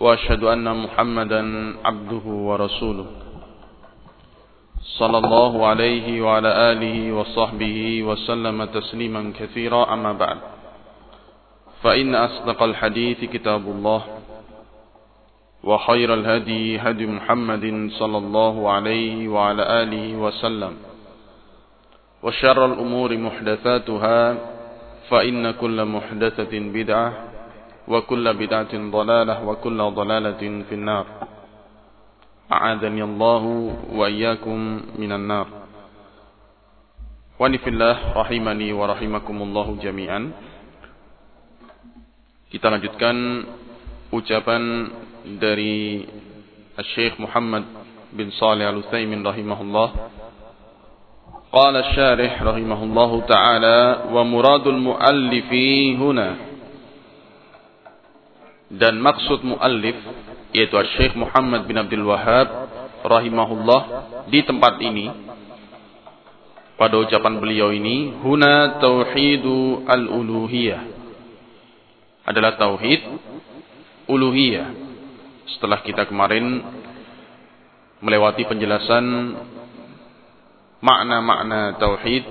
وأشهد أن محمدا عبده ورسوله. صلى الله عليه وعلى آله وصحبه وسلم تسليما كثيرا. أما بعد فإن أصدق الحديث كتاب الله وخير الهدي هدي محمد صلى الله عليه وعلى آله وسلم وشر الأمور محدثاتها فإن كل محدثة بدعة وكل بدعة ضلالة وكل ضلالة في النار. أعاذني الله وإياكم من النار. وأن في الله رحمني ورحمكم الله جميعا Kita lanjutkan ucapan dari Syekh Muhammad bin Salih Al-Utsaimin rahimahullah. قال الشارح رحمه الله تعالى ومراد المؤلف هنا dan maksud muallif yaitu Syekh Muhammad bin Abdul Wahab rahimahullah di tempat ini pada ucapan beliau ini huna tauhidu al-uluhiyah. Adalah tauhid uluhiyah. Setelah kita kemarin melewati penjelasan makna-makna tauhid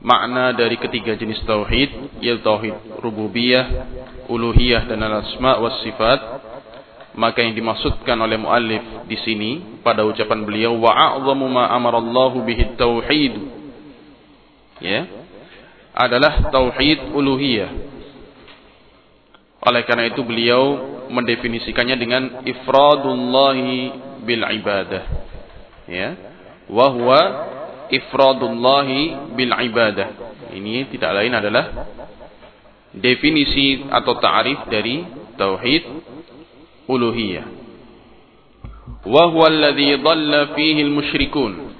makna dari ketiga jenis tauhid yaitu tauhid rububiyah, uluhiyah dan al-asma was sifat. Maka yang dimaksudkan oleh muallif di sini pada ucapan beliau wa a'zamu ma amarallahu bihi tauhid. Ya. Adalah tauhid uluhiyah. Oleh karena itu beliau mendefinisikannya dengan ifradullahi bil ibadah. Ya. Wa huwa ifradullahi bil ibadah. Ini tidak lain adalah definisi atau ta'rif dari tauhid uluhiyah. Wa huwa alladhi dhalla fihi al-musyrikun.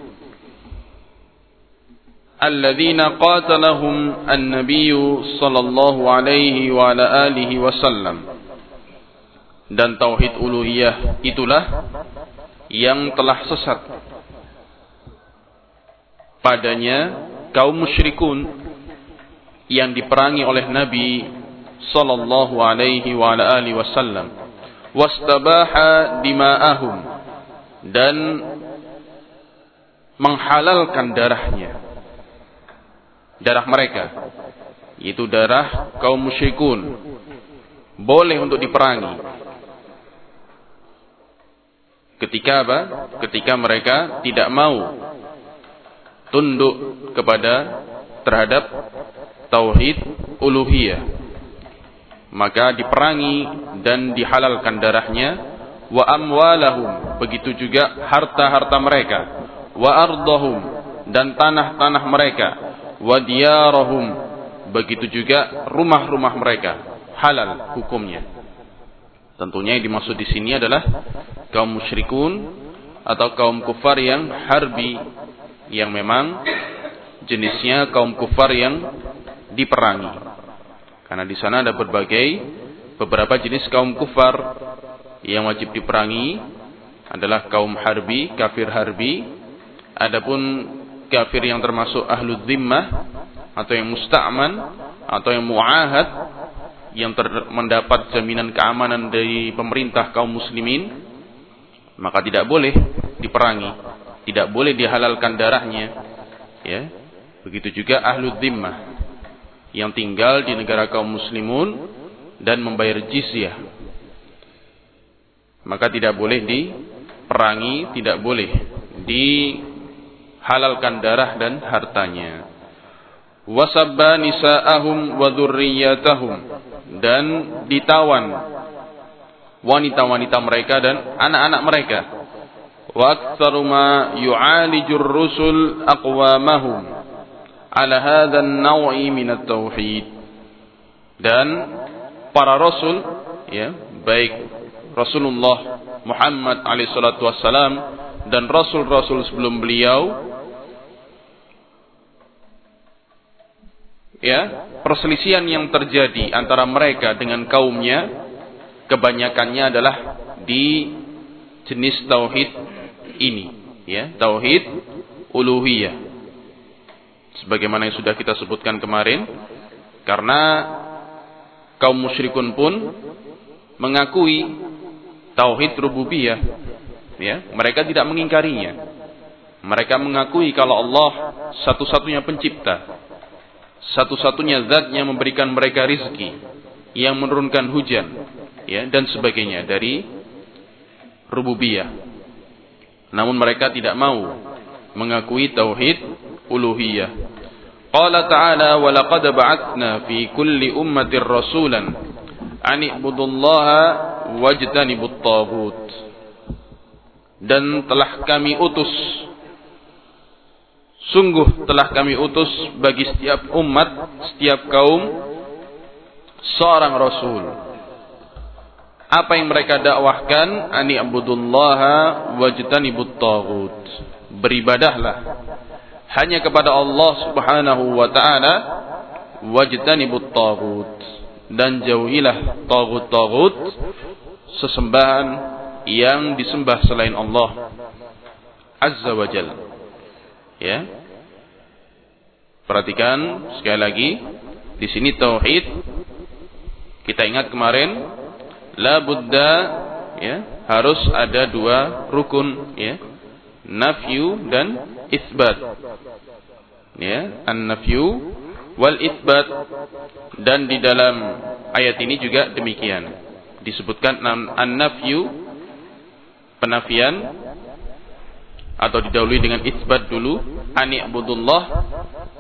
الذين قاتلهم النبي صلى الله عليه وعلى آله وسلم dan tauhid uluhiyah itulah yang telah sesat padanya kaum musyrikun yang diperangi oleh Nabi sallallahu alaihi wa ala alihi wasallam. Wastabaha dima'ahum dan menghalalkan darahnya. Darah mereka yaitu darah kaum musyrikun boleh untuk diperangi. Ketika apa? Ketika mereka tidak mau tunduk kepada terhadap tauhid uluhiyah. Maka diperangi dan dihalalkan darahnya. Wa amwalahum begitu juga harta-harta mereka. Wa ardahum dan tanah-tanah mereka. Wa diyarahum begitu juga rumah-rumah mereka. Halal hukumnya. Tentunya yang dimaksud di sini adalah kaum musyrikun atau kaum kufar yang harbi yang memang jenisnya kaum kufar yang diperangi. Karena di sana ada berbagai beberapa jenis kaum kufar yang wajib diperangi adalah kaum harbi, kafir harbi. Adapun kafir yang termasuk ahlu zimmah atau yang musta'man atau yang mu'ahad yang mendapat jaminan keamanan dari pemerintah kaum muslimin maka tidak boleh diperangi tidak boleh dihalalkan darahnya ya. Begitu juga ahlu zimmah yang tinggal di negara kaum muslimun dan membayar jizyah. Maka tidak boleh diperangi tidak boleh dihalalkan darah dan hartanya. Wasabba nisa'ahum wa dzurriyyatahum dan ditawan wanita-wanita mereka dan anak-anak mereka وأكثر ما يعالج الرسل أقوامهم على هذا النوع من التوحيد dan para rasul ya baik Rasulullah Muhammad alaihissalatu wassalam dan rasul-rasul sebelum beliau ya perselisihan yang terjadi antara mereka dengan kaumnya kebanyakannya adalah di jenis tauhid ini ya tauhid uluhiyah sebagaimana yang sudah kita sebutkan kemarin karena kaum musyrikun pun mengakui tauhid rububiyah ya mereka tidak mengingkarinya mereka mengakui kalau Allah satu-satunya pencipta satu-satunya zat yang memberikan mereka rizki, yang menurunkan hujan, ya dan sebagainya dari rububiyah. Namun mereka tidak mau mengakui tauhid uluhiyah. Qala ta'ala wa laqad ba'atsna fi kulli ummatin rasulan an ibudullaha wajtanibut taghut. Dan telah kami utus Sungguh telah kami utus bagi setiap umat, setiap kaum, seorang Rasul. Apa yang mereka dakwahkan? Ani abudullaha wajtanibut taghut. Beribadahlah hanya kepada Allah Subhanahu wa taala wajtanibut taghut dan jauhilah taghut-taghut sesembahan yang disembah selain Allah Azza wa. Ya. Perhatikan sekali lagi di sini tauhid kita ingat kemarin la buddha ya harus ada dua rukun ya. Nafyu dan isbat. Ya an nafyu wal isbat. Dan di dalam ayat ini juga demikian. Disebutkan an nafyu penafian atau didahului dengan isbat dulu. Ani abudullah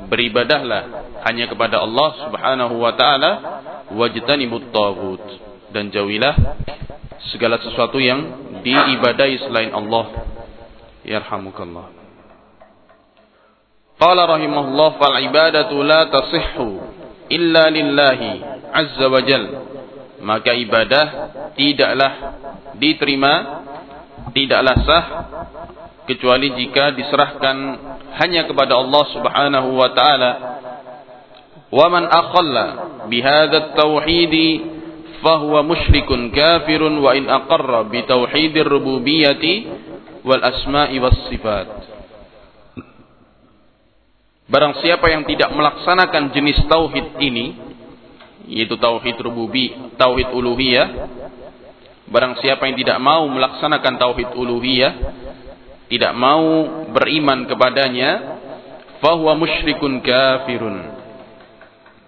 beribadahlah hanya kepada Allah Subhanahu wa taala. Wajtanibut tagut dan jauhilah segala sesuatu yang diibadai selain Allah. Yarhamukallah. Qala rahimahullah fal ibadatu la tasihhu illa lillahi azza wa jal. Maka ibadah tidaklah diterima tidaklah sah kecuali jika diserahkan hanya kepada Allah Subhanahu wa taala. Wa man akhalla bihadha at-tauhid fahuwa musyrikun kafirun wa in bi tauhidir rububiyyati wal sifat. Barang siapa yang tidak melaksanakan jenis tauhid ini, yaitu tauhid rububi, tauhid uluhiyah, barang siapa yang tidak mau melaksanakan tauhid uluhiyah, tidak mau beriman kepadanya, fahuwa musyrikun kafirun.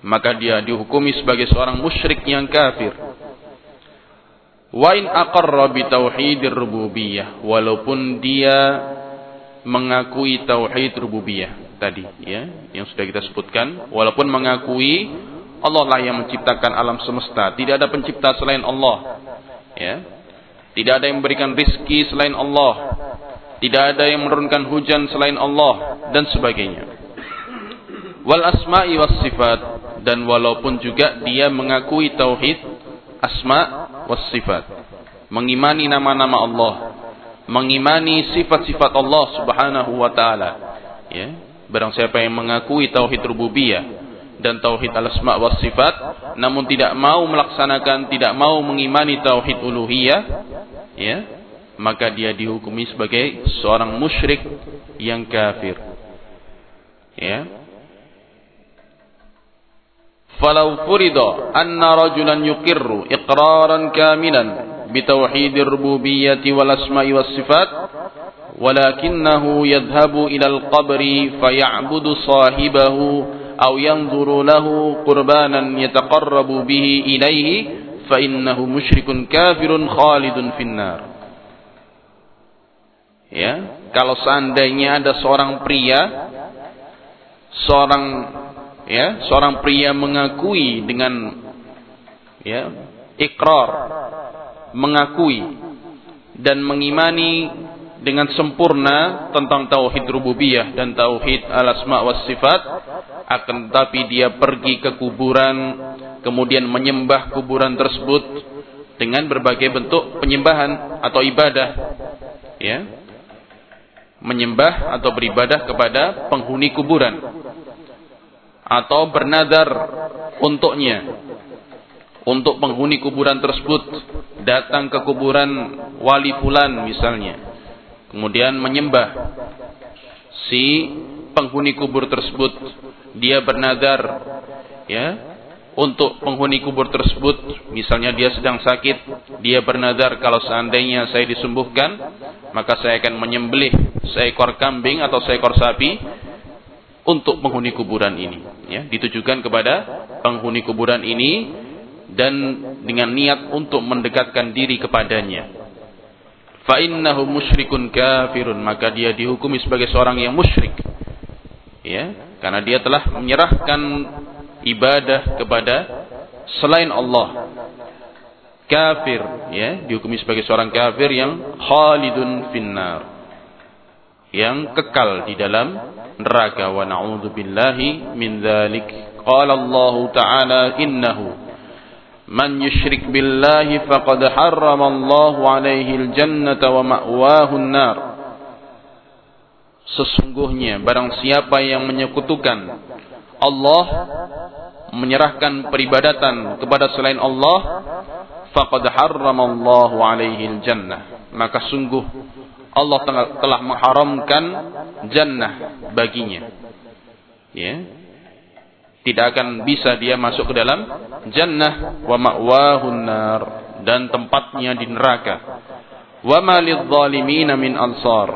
Maka dia dihukumi sebagai seorang musyrik yang kafir. Wa in aqarra bi tauhidir rububiyah, walaupun dia mengakui tauhid rububiyah tadi ya, yang sudah kita sebutkan, walaupun mengakui Allah lah yang menciptakan alam semesta, tidak ada pencipta selain Allah. Ya. Tidak ada yang memberikan rizki selain Allah tidak ada yang menurunkan hujan selain Allah dan sebagainya. Wal asma'i was sifat dan walaupun juga dia mengakui tauhid asma was sifat, mengimani nama-nama Allah, mengimani sifat-sifat Allah Subhanahu wa taala. Ya, barang siapa yang mengakui tauhid rububiyah dan tauhid al-asma was sifat namun tidak mau melaksanakan, tidak mau mengimani tauhid uluhiyah, ya, maka dia dihukumi sebagai seorang musyrik yang kafir. Ya. Falau furida anna rajulan yuqirru iqraran kamilan bitauhid ar-rububiyyah wal asma'i was sifat walakinahu yadhhabu ila al-qabri faya'budu sahibahu aw yanzuru lahu qurbanan yataqarrabu bihi ilayhi fa innahu musyrikun kafirun khalidun finnar. Ya kalau seandainya ada seorang pria seorang ya seorang pria mengakui dengan ya ikrar mengakui dan mengimani dengan sempurna tentang tauhid rububiyah dan tauhid al-asma was sifat akan tetapi dia pergi ke kuburan kemudian menyembah kuburan tersebut dengan berbagai bentuk penyembahan atau ibadah ya menyembah atau beribadah kepada penghuni kuburan atau bernadar untuknya. Untuk penghuni kuburan tersebut datang ke kuburan wali fulan misalnya. Kemudian menyembah si penghuni kubur tersebut. Dia bernadar ya. Untuk penghuni kubur tersebut, misalnya dia sedang sakit, dia bernadar. Kalau seandainya saya disembuhkan, maka saya akan menyembelih seekor kambing atau seekor sapi untuk penghuni kuburan ini. Ya, ditujukan kepada penghuni kuburan ini dan dengan niat untuk mendekatkan diri kepadanya. Fa innahu musyrikun kafirun, maka dia dihukumi sebagai seorang yang musyrik. Ya, karena dia telah menyerahkan ibadah kepada selain Allah kafir ya dihukumi sebagai seorang kafir yang khalidun finnar yang kekal di dalam neraka wa na'udzubillahi min dzalik qala Allah taala innahu man yusyrik billahi faqad harrama Allah alaihi aljannata wa ma'wahu an-nar. Sesungguhnya barang siapa yang menyekutukan Allah menyerahkan peribadatan kepada selain Allah faqad harramallahu alaihi jannah maka sungguh Allah telah mengharamkan jannah baginya. Ya. Tidak akan bisa dia masuk ke dalam jannah wa ma'wahun nar dan tempatnya di neraka. Wa ma lidh-dhalimin min ansar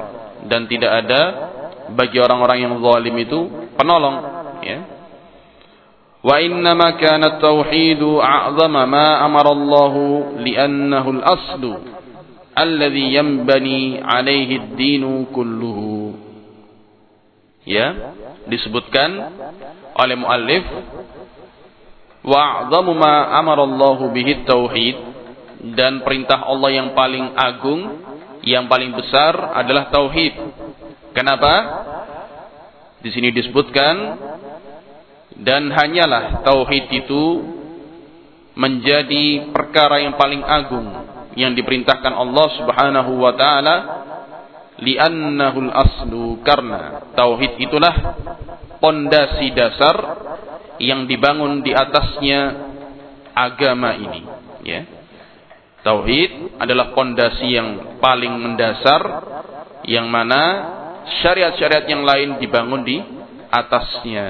dan tidak ada bagi orang-orang yang zalim itu penolong ya. Wa innama kana at-tauhidu a'zama ma amara Allah li'annahu al-aslu alladhi yambani alaihi dinu kulluhu ya disebutkan oleh muallif wa'dhamu ma amara Allah bihi tauhid dan perintah Allah yang paling agung yang paling besar adalah tauhid. Kenapa? Di sini disebutkan dan hanyalah tauhid itu menjadi perkara yang paling agung yang diperintahkan Allah Subhanahu wa taala li'annahu aslu karena tauhid itulah pondasi dasar yang dibangun di atasnya agama ini ya. Tauhid adalah pondasi yang paling mendasar yang mana syariat-syariat yang lain dibangun di atasnya.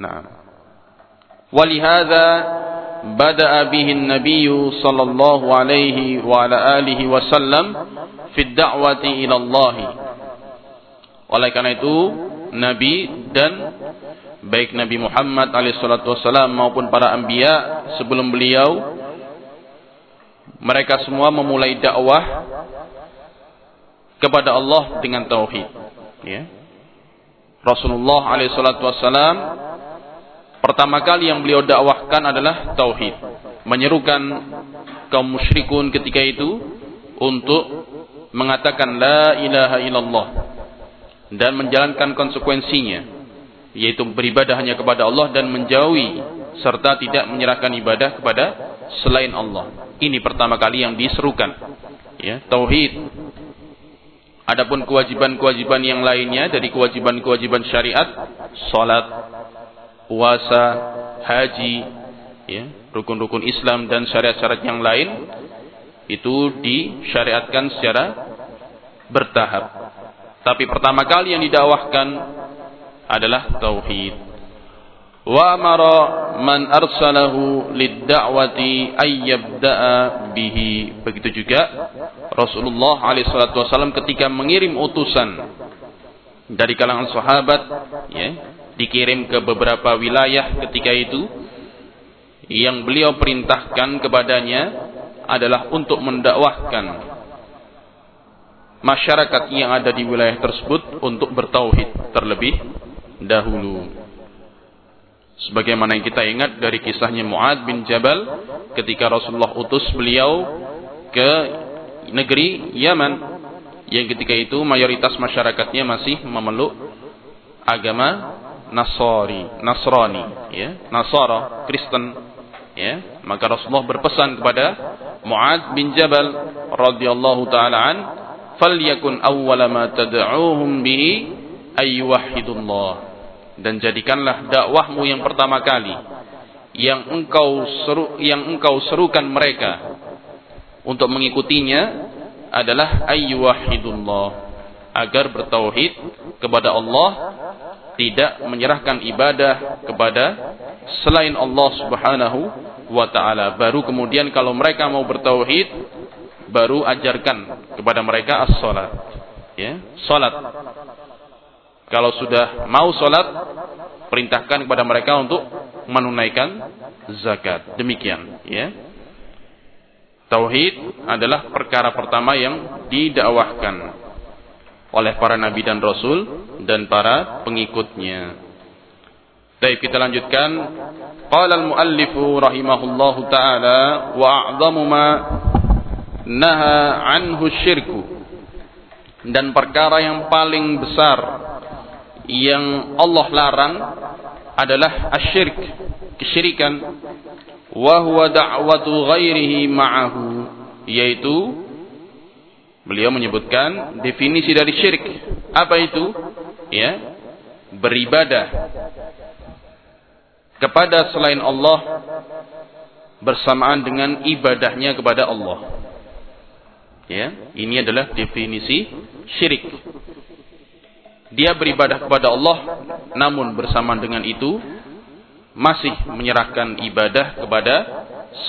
Nah. Walihada بدأ به النبي صلى الله عليه وعلى آله وسلم في الدعوة إلى الله oleh karena itu Nabi dan baik Nabi Muhammad alaihissalatu wassalam maupun para anbiya sebelum beliau mereka semua memulai dakwah kepada Allah dengan tauhid ya Rasulullah alaihissalatu wassalam Pertama kali yang beliau dakwahkan adalah tauhid. Menyerukan kaum musyrikun ketika itu untuk mengatakan la ilaha illallah dan menjalankan konsekuensinya yaitu beribadah hanya kepada Allah dan menjauhi serta tidak menyerahkan ibadah kepada selain Allah. Ini pertama kali yang diserukan. Ya, tauhid. Adapun kewajiban-kewajiban yang lainnya dari kewajiban-kewajiban syariat, salat, puasa, haji, ya, rukun-rukun Islam dan syariat-syariat yang lain itu disyariatkan secara bertahap. Tapi pertama kali yang didakwahkan adalah tauhid. Wa amara man arsalahu lid-da'wati ay bihi. Begitu juga Rasulullah alaihi wasallam ketika mengirim utusan dari kalangan sahabat ya dikirim ke beberapa wilayah ketika itu yang beliau perintahkan kepadanya adalah untuk mendakwahkan masyarakat yang ada di wilayah tersebut untuk bertauhid terlebih dahulu. Sebagaimana yang kita ingat dari kisahnya Muad bin Jabal ketika Rasulullah utus beliau ke negeri Yaman yang ketika itu mayoritas masyarakatnya masih memeluk agama Nasari, Nasrani, ya, Nasara, Kristen, ya. Maka Rasulullah berpesan kepada Mu'ad bin Jabal radhiyallahu taala an falyakun awwala ma tad'uuhum bihi ayyuhidullah dan jadikanlah dakwahmu yang pertama kali yang engkau seru yang engkau serukan mereka. Untuk mengikutinya adalah ayyuhidullah agar bertauhid kepada Allah tidak menyerahkan ibadah kepada selain Allah Subhanahu wa taala. Baru kemudian kalau mereka mau bertauhid baru ajarkan kepada mereka as-salat. Ya, salat. Kalau sudah mau salat, perintahkan kepada mereka untuk menunaikan zakat. Demikian, ya. Tauhid adalah perkara pertama yang didakwahkan oleh para nabi dan rasul dan para pengikutnya. Baik, kita lanjutkan. Qala al-muallifu rahimahullahu taala wa a'zamu ma naha anhu syirku. Dan perkara yang paling besar yang Allah larang adalah asyirk, kesyirikan. Wa huwa da'watu ghairihi ma'ahu, yaitu beliau menyebutkan definisi dari syirik. Apa itu? Ya, beribadah kepada selain Allah bersamaan dengan ibadahnya kepada Allah. Ya, ini adalah definisi syirik. Dia beribadah kepada Allah namun bersamaan dengan itu masih menyerahkan ibadah kepada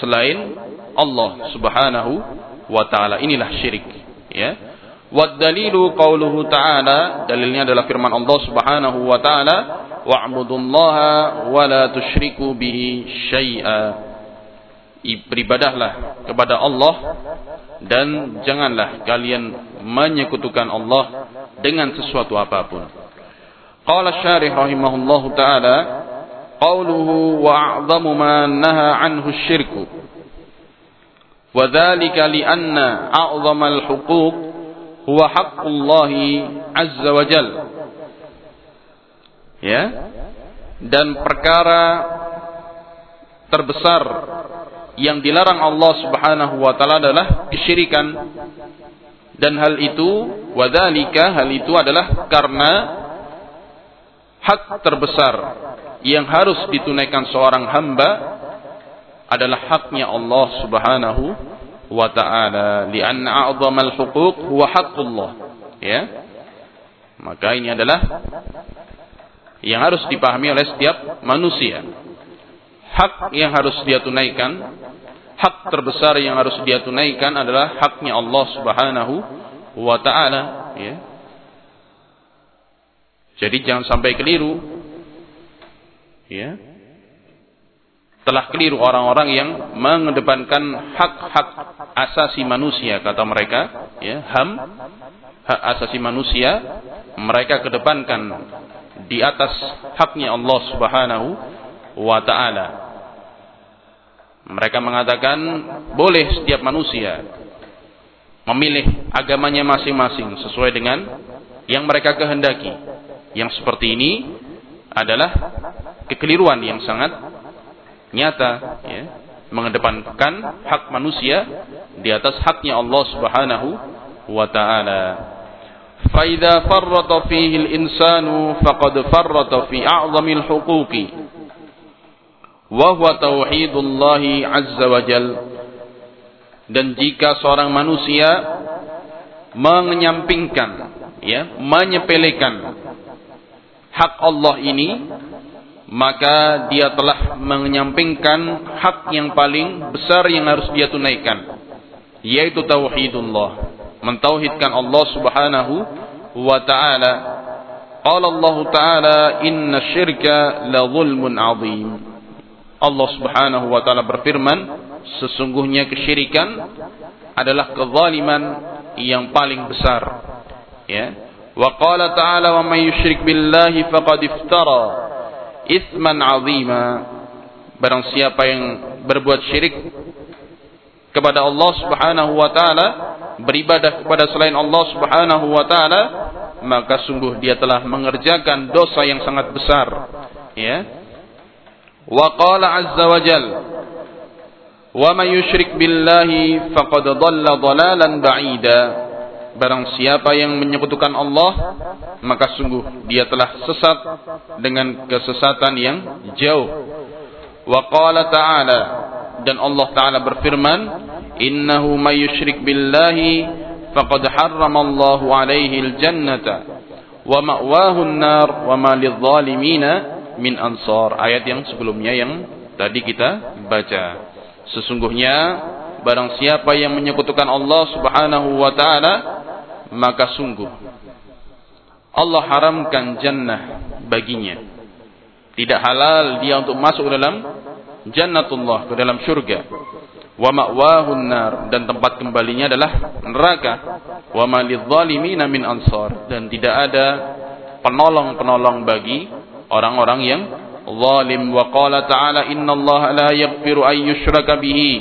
selain Allah Subhanahu wa taala. Inilah syirik, ya. Wa dalilu qauluhu ta'ala, dalilnya adalah firman Allah Subhanahu wa taala, wa'budullaha wa la tusyriku bihi syai'a. Beribadahlah kepada Allah dan janganlah kalian menyekutukan Allah dengan sesuatu apa pun. Qala syarih rahimahullahu taala, qauluhu wa a'zamu ma naha anhu syirku. Li anna a'zamal huquq huwa haqqullahi azza wa jal. Ya. Dan perkara terbesar yang dilarang Allah Subhanahu wa taala adalah kesyirikan. Dan hal itu wadzalika hal itu adalah karena hak terbesar yang harus ditunaikan seorang hamba adalah haknya Allah Subhanahu wa ta'ala. Lianna a'zamal huquq huwa haqqullah. Ya. Maka ini adalah yang harus dipahami oleh setiap manusia. Hak yang harus dia tunaikan hak terbesar yang harus dia tunaikan adalah haknya Allah Subhanahu wa taala. Ya. Jadi jangan sampai keliru. Ya telah keliru orang-orang yang mengedepankan hak-hak asasi manusia kata mereka ya ham hak asasi manusia mereka kedepankan di atas haknya Allah Subhanahu wa taala. Mereka mengatakan boleh setiap manusia memilih agamanya masing-masing sesuai dengan yang mereka kehendaki. Yang seperti ini adalah kekeliruan yang sangat nyata ya, mengedepankan hak manusia di atas haknya Allah Subhanahu wa taala. Farrata fihi al-insanu faqad farrata fi a'zamil huquqi wa huwa tauhidullah azza wa jal. Dan jika seorang manusia menyampingkan ya, menyepelekan hak Allah ini maka dia telah menyampingkan hak yang paling besar yang harus dia tunaikan yaitu tauhidullah mentauhidkan Allah Subhanahu wa taala. Qala Allah taala inna syirka la zulmun azim. Allah Subhanahu wa taala berfirman sesungguhnya kesyirikan adalah kezaliman yang paling besar. Ya. Wa qala ta'ala wa may yusyrik billahi faqad iftara isman azima. Barang siapa yang berbuat syirik kepada Allah Subhanahu wa taala beribadah kepada selain Allah Subhanahu wa taala maka sungguh dia telah mengerjakan dosa yang sangat besar. Ya. Wa qala azza wa jal Wa man yusyrik billahi faqad dhalla dhalalan ba'ida. Barang siapa yang menyekutukan Allah, maka sungguh dia telah sesat dengan kesesatan yang jauh. Wa qala ta'ala dan Allah taala berfirman, "Innahu may yusyrik billahi faqad harrama Allahu alaihi al-jannata wa ma'wahu an-nar wa ma lidh-dhalimina min ansar." Ayat yang sebelumnya yang tadi kita baca. Sesungguhnya barang siapa yang menyekutukan Allah Subhanahu wa taala maka sungguh Allah haramkan jannah baginya. Tidak halal dia untuk masuk dalam jannatullah ke dalam surga. Wa ma'wahun nar dan tempat kembalinya adalah neraka. Wa ma lidzalimina min ansar dan tidak ada penolong-penolong bagi orang-orang yang zalim wa qala ta'ala innallaha la yaghfiru an bihi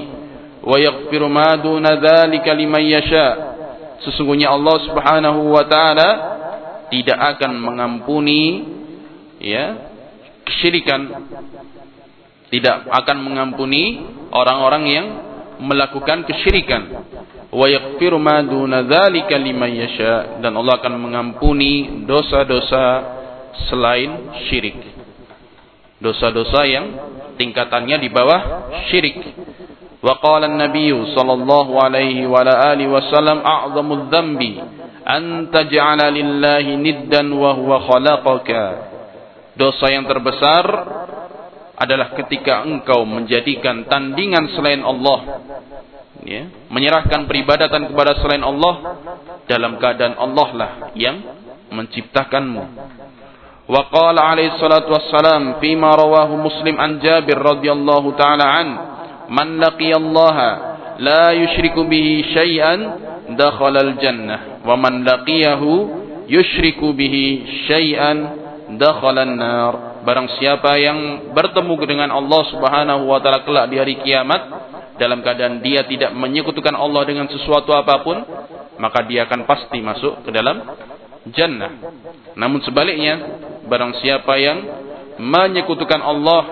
wa yaghfiru ma duna dzalika liman yasha sesungguhnya Allah Subhanahu wa taala tidak akan mengampuni ya kesyirikan. Tidak akan mengampuni orang-orang yang melakukan kesyirikan. Wa yaghfiru ma duna dzalika liman yasha. Dan Allah akan mengampuni dosa-dosa selain syirik. Dosa-dosa yang tingkatannya di bawah syirik. Wa qala an-nabiy sallallahu alaihi wa alihi wasallam a'zamu dzambi an taj'ala lillahi niddan wa huwa khalaqaka. Dosa yang terbesar adalah ketika engkau menjadikan tandingan selain Allah ya, menyerahkan peribadatan kepada selain Allah dalam keadaan Allah lah yang menciptakanmu وقال عليه الصلاة والسلام فيما رواه مسلم عن جابر رضي الله تعالى عنه man laqiyallaha la yushriku bihi syai'an dakhalal jannah. Wa man laqiyahu yushriku bihi syai'an dakhalan nar. Barang siapa yang bertemu dengan Allah Subhanahu wa taala kelak di hari kiamat dalam keadaan dia tidak menyekutukan Allah dengan sesuatu apa pun maka dia akan pasti masuk ke dalam jannah. Namun sebaliknya barang siapa yang menyekutukan Allah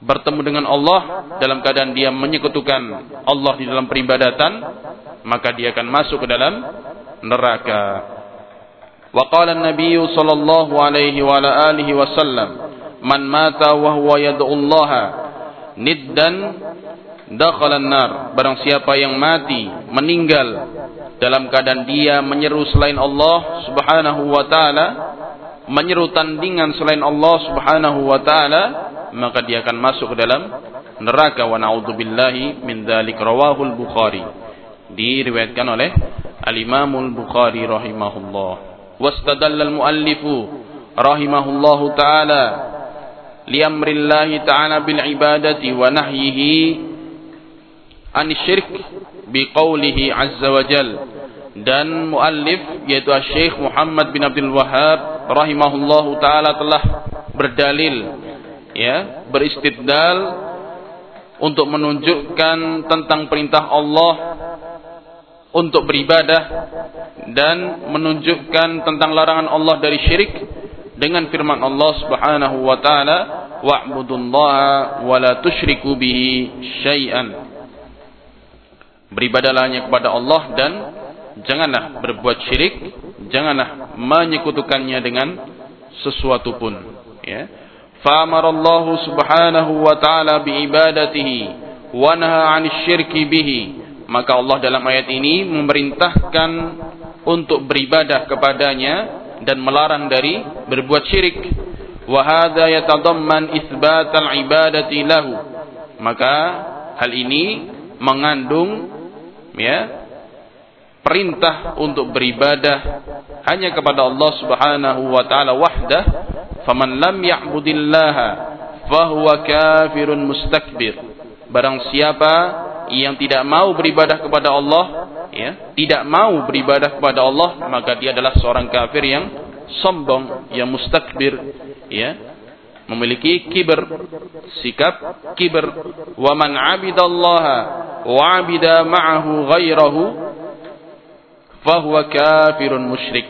bertemu dengan Allah dalam keadaan dia menyekutukan Allah di dalam peribadatan, maka dia akan masuk ke dalam neraka. Wa qala an-nabiy sallallahu alaihi wa alihi wasallam, "Man mata wa huwa yad'u Allah niddan dakhala an-nar." Barang siapa yang mati, meninggal dalam keadaan dia menyeru selain Allah Subhanahu wa taala, menyeru tandingan selain Allah Subhanahu wa taala, maka dia akan masuk ke dalam neraka wa naudzubillahi min dzalik rawahul Bukhari. Diriwayatkan oleh Al-Imam Al-Bukhari rahimahullah. Wastadalla al-muallifu rahimahullahu taala liamrillahi ta'ala bil ibadati wa nahyihi an syirk biqaulihi azza wa jal dan muallif yaitu Syekh Muhammad bin Abdul Wahab rahimahullahu taala telah berdalil ya beristidlal untuk menunjukkan tentang perintah Allah untuk beribadah dan menunjukkan tentang larangan Allah dari syirik dengan firman Allah Subhanahu wa taala wa'budullaha wa la tusyriku bihi syai'an. Beribadahlah hanya kepada Allah dan janganlah berbuat syirik, janganlah menyekutukannya dengan sesuatu pun. Ya. Allah subhanahu wa ta'ala biibadatihi wa naha 'anil syirki bihi. Maka Allah dalam ayat ini memerintahkan untuk beribadah kepadanya dan melarang dari berbuat syirik. Wa hadza yatadamman itsbatal ibadati lahu. Maka hal ini mengandung ya perintah untuk beribadah hanya kepada Allah Subhanahu wa taala wahdah faman lam ya'budillaha fahuwa kafirun mustakbir. Barang siapa yang tidak mau beribadah kepada Allah ya tidak mau beribadah kepada Allah maka dia adalah seorang kafir yang sombong yang mustakbir ya. Memiliki kiber sikap kiber wa man abidallaha wa abida ma'ahu ghairahu fahuwa kafirun musyrik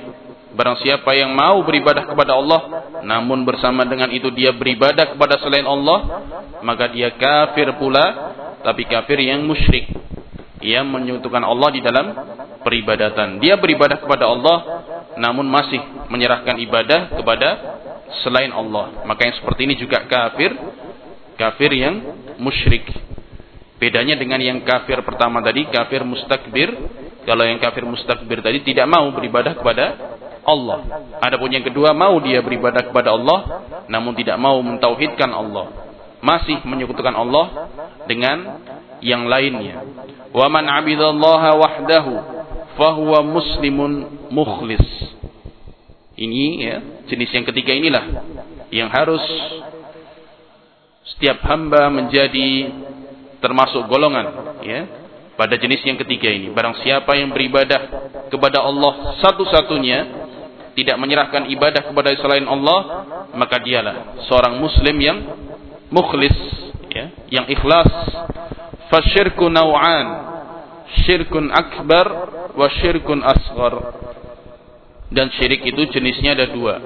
barang siapa yang mau beribadah kepada Allah namun bersama dengan itu dia beribadah kepada selain Allah maka dia kafir pula tapi kafir yang musyrik. Yang menyekutukan Allah di dalam peribadatan. Dia beribadah kepada Allah namun masih menyerahkan ibadah kepada selain Allah. Maka yang seperti ini juga kafir, kafir yang musyrik. Bedanya dengan yang kafir pertama tadi, kafir mustakbir. Kalau yang kafir mustakbir tadi tidak mau beribadah kepada Allah. Adapun yang kedua mau dia beribadah kepada Allah namun tidak mau mentauhidkan Allah. Masih menyekutukan Allah dengan yang lainnya. Wa man wahdahu fahuwa muslimun mukhlis. Ini ya, jenis yang ketiga inilah yang harus setiap hamba menjadi termasuk golongan ya pada jenis yang ketiga ini barang siapa yang beribadah kepada Allah satu-satunya tidak menyerahkan ibadah kepada selain Allah maka dialah seorang muslim yang mukhlis ya yang ikhlas fasyirku naw'an syirkun akbar wa syirkun asghar dan syirik itu jenisnya ada dua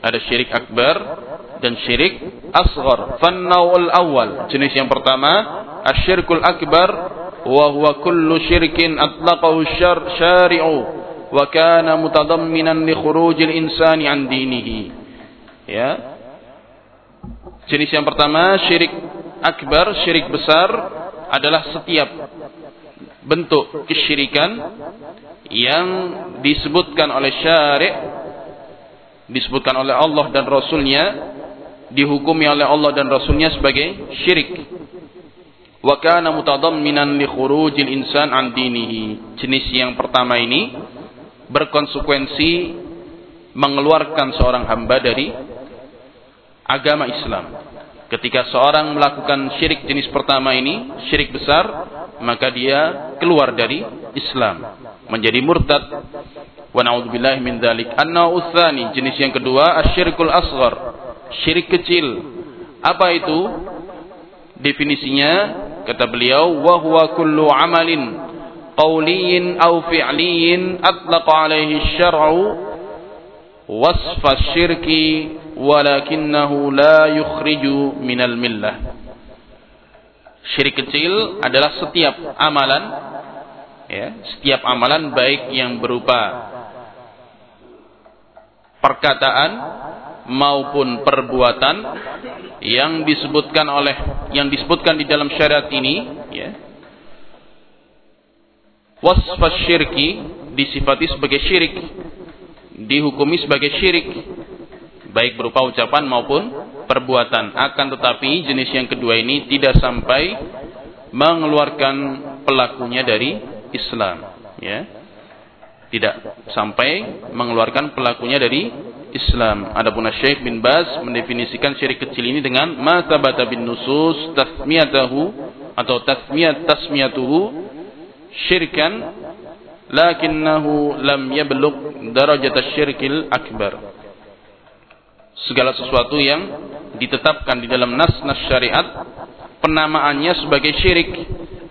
ada syirik akbar dan syirik asghar. Fannawul awal. Jenis yang pertama, asyirkul akbar syirkin atlaqahu syar syari'u wa kana mutadamminan li khurujil insani an dinihi. Ya. Jenis yang pertama, syirik akbar, syirik besar adalah setiap bentuk kesyirikan yang disebutkan oleh syari' disebutkan oleh Allah dan Rasulnya dihukumi oleh Allah dan Rasulnya sebagai syirik. Wa kana mutadamminan li khurujil insan an dinihi. Jenis yang pertama ini berkonsekuensi mengeluarkan seorang hamba dari agama Islam. Ketika seorang melakukan syirik jenis pertama ini, syirik besar, maka dia keluar dari Islam, menjadi murtad. Wa na'udzubillahi min dzalik. An-naw'u jenis yang kedua, asyirkul asghar syirik kecil. Apa itu? Definisinya kata beliau wa huwa kullu amalin qawliyin aw fi'liyin atlaqa alaihi syar'u wasfa syirki walakinnahu la yukhriju minal millah. Syirik kecil adalah setiap amalan ya, setiap amalan baik yang berupa perkataan maupun perbuatan yang disebutkan oleh yang disebutkan di dalam syariat ini ya. Wasfas syirki disifati sebagai syirik dihukumi sebagai syirik baik berupa ucapan maupun perbuatan. Akan tetapi jenis yang kedua ini tidak sampai mengeluarkan pelakunya dari Islam ya. Tidak sampai mengeluarkan pelakunya dari Islam. Adapun Syekh bin Baz mendefinisikan syirik kecil ini dengan ma tabata bin nusus tasmiyatahu atau tasmiyat tasmiyatuhu syirkan lakinnahu lam yablugh darajat syirkil akbar. Segala sesuatu yang ditetapkan di dalam nas-nas syariat penamaannya sebagai syirik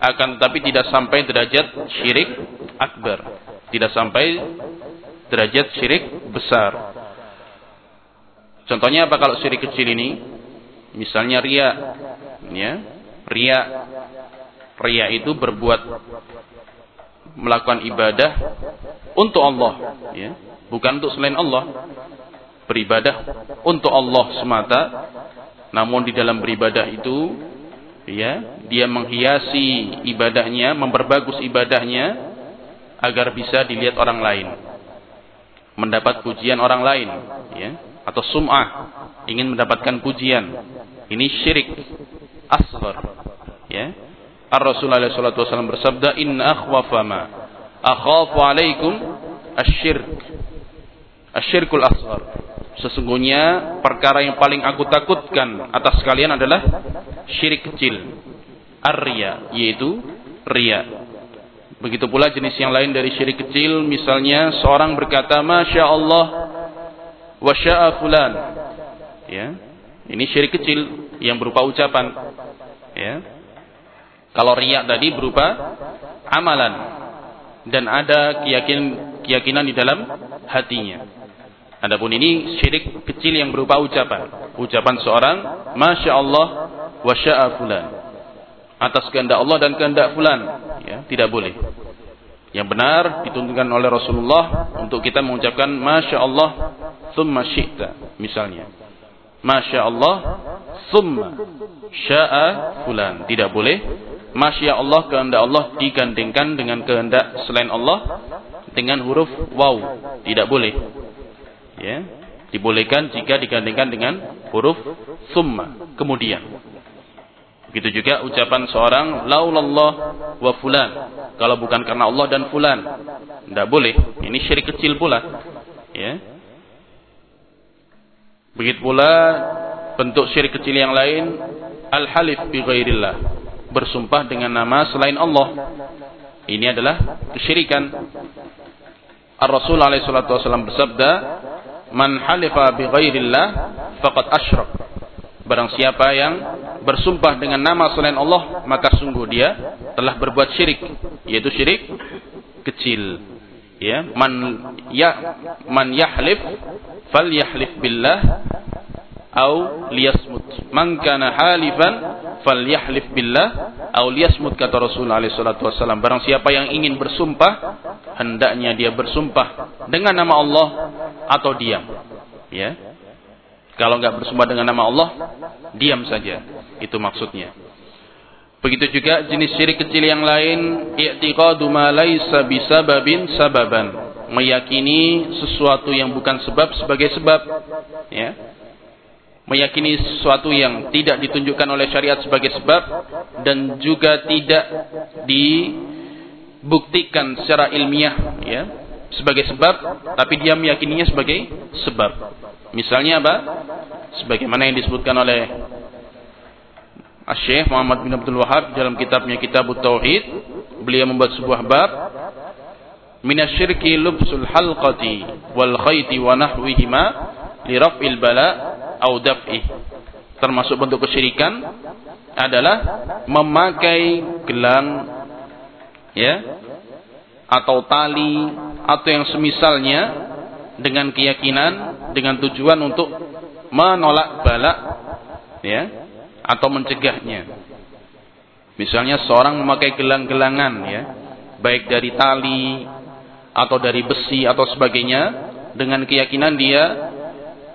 akan tetapi tidak sampai derajat syirik akbar. Tidak sampai derajat syirik besar. Contohnya apa kalau syirik kecil ini? Misalnya ria, ya, ria, ria itu berbuat melakukan ibadah untuk Allah, ya, bukan untuk selain Allah. Beribadah untuk Allah semata, namun di dalam beribadah itu, ya, dia menghiasi ibadahnya, memperbagus ibadahnya agar bisa dilihat orang lain, mendapat pujian orang lain, ya atau sum'ah ingin mendapatkan pujian. Ini syirik. Asghar. Ya. Sallallahu alaihi bersabda inna akhwafa ma akhafu alaikum asyirk. Asyirkul asghar. Sesungguhnya perkara yang paling aku takutkan atas kalian adalah syirik kecil. Ar-riya yaitu riya. Begitu pula jenis yang lain dari syirik kecil. Misalnya seorang berkata masya Allah wasya'a fulan. Ya. Ini syirik kecil yang berupa ucapan. Ya. Kalau riak tadi berupa amalan dan ada keyakinan keyakinan di dalam hatinya. Adapun ini syirik kecil yang berupa ucapan. Ucapan seorang, Masya Allah wa fulan. atas kehendak Allah dan kehendak fulan, ya, tidak boleh. Yang benar dituntunkan oleh Rasulullah untuk kita mengucapkan Masya Allah Thumma syi'ta Misalnya. Masya Allah Thumma Sya'a fulan. Tidak boleh. Masya Allah kehendak Allah digandingkan dengan kehendak selain Allah Dengan huruf waw. Tidak boleh. Ya. Dibolehkan jika digandingkan dengan huruf Thumma Kemudian Begitu juga ucapan seorang laulallah wa fulan. Kalau bukan karena Allah dan fulan. Tidak boleh. Ini syirik kecil pula. Ya. Begitu pula bentuk syirik kecil yang lain al-halif bi ghairillah. Bersumpah dengan nama selain Allah. Ini adalah kesyirikan. Ar-Rasul alaihi salatu wasallam bersabda, "Man halifa bi ghairillah faqad asyrak." Barang siapa yang bersumpah dengan nama selain Allah, maka sungguh dia telah berbuat syirik, yaitu syirik kecil. Ya, man ya man yahlif falyahlif billah au liyasmut. Man kana halifan falyahlif billah au liyasmut kata Rasul alaihi salatu wasallam. Barang siapa yang ingin bersumpah, hendaknya dia bersumpah dengan nama Allah atau diam. Ya. Kalau nggak bersumpah dengan nama Allah, diam saja. Itu maksudnya. Begitu juga jenis syirik kecil yang lain, i'tiqadu ma laisa bisababin sababan. Meyakini sesuatu yang bukan sebab sebagai sebab, ya. Meyakini sesuatu yang tidak ditunjukkan oleh syariat sebagai sebab dan juga tidak dibuktikan secara ilmiah, ya, sebagai sebab, tapi dia meyakininya sebagai sebab. Misalnya apa? Sebagaimana yang disebutkan oleh Syekh Muhammad bin Abdul Wahab dalam kitabnya Kitab Tauhid, beliau membuat sebuah bab minasyirki lubsul halqati wal khayti wa nahwihima li raf'il bala au daf'ih. Termasuk bentuk kesyirikan adalah memakai gelang ya atau tali atau yang semisalnya dengan keyakinan dengan tujuan untuk menolak balak ya atau mencegahnya. Misalnya seorang memakai gelang-gelangan ya, baik dari tali atau dari besi atau sebagainya dengan keyakinan dia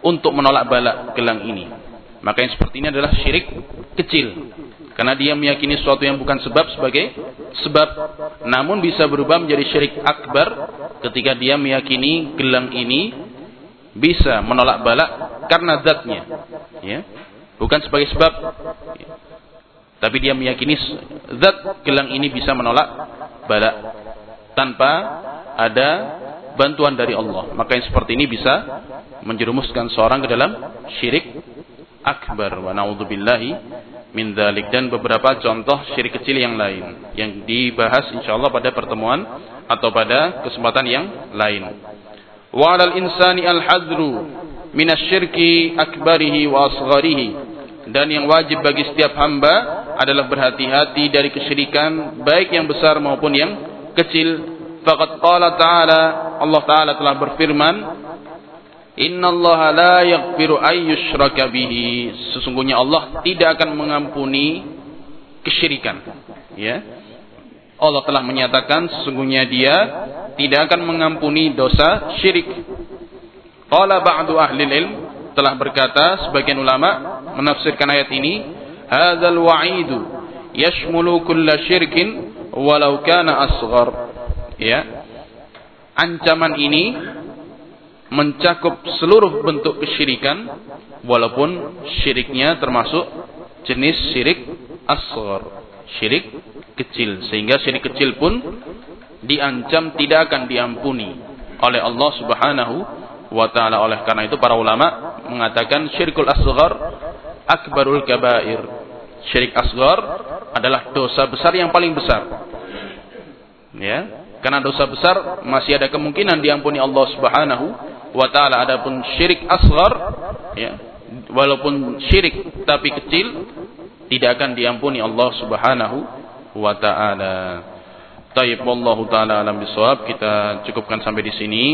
untuk menolak balak gelang ini. Maka yang seperti ini adalah syirik kecil. Karena dia meyakini sesuatu yang bukan sebab sebagai sebab. Namun bisa berubah menjadi syirik akbar ketika dia meyakini gelang ini bisa menolak balak karena zatnya. Ya. Bukan sebagai sebab. Tapi dia meyakini zat gelang ini bisa menolak balak. Tanpa ada bantuan dari Allah. Maka yang seperti ini bisa menjerumuskan seorang ke dalam syirik akbar. Wa na'udzubillahi min dalik dan beberapa contoh syirik kecil yang lain yang dibahas insyaallah pada pertemuan atau pada kesempatan yang lain. Wa 'alal insani al-hadru minasyirki akbarihi wa asgharihi dan yang wajib bagi setiap hamba adalah berhati-hati dari kesyirikan baik yang besar maupun yang kecil. Faqad qala ta'ala Allah taala telah berfirman Inna Allah la yaghfiru ayyushraka bihi. Sesungguhnya Allah tidak akan mengampuni kesyirikan. Ya. Allah telah menyatakan sesungguhnya dia tidak akan mengampuni dosa syirik. Qala ba'du ahli ilm telah berkata sebagian ulama menafsirkan ayat ini, hadzal wa'idu yashmulu kulla syirkin walau kana asghar. Ya. Ancaman ini mencakup seluruh bentuk kesyirikan walaupun syiriknya termasuk jenis syirik asghar, syirik kecil sehingga syirik kecil pun diancam tidak akan diampuni oleh Allah Subhanahu wa taala. Oleh karena itu para ulama mengatakan syirikul asghar akbarul kabair. Syirik asghar adalah dosa besar yang paling besar. Ya karena dosa besar masih ada kemungkinan diampuni Allah Subhanahu wa taala adapun syirik asghar ya walaupun syirik tapi kecil tidak akan diampuni Allah Subhanahu wa taala. Tayyib wallahu taala alam bisawab. Kita cukupkan sampai di sini.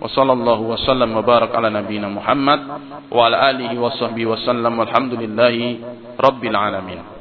Wassallallahu wasallam wa barak ala nabiyyina Muhammad wa ala alihi wa sahbihi wasallam walhamdulillahi rabbil alamin.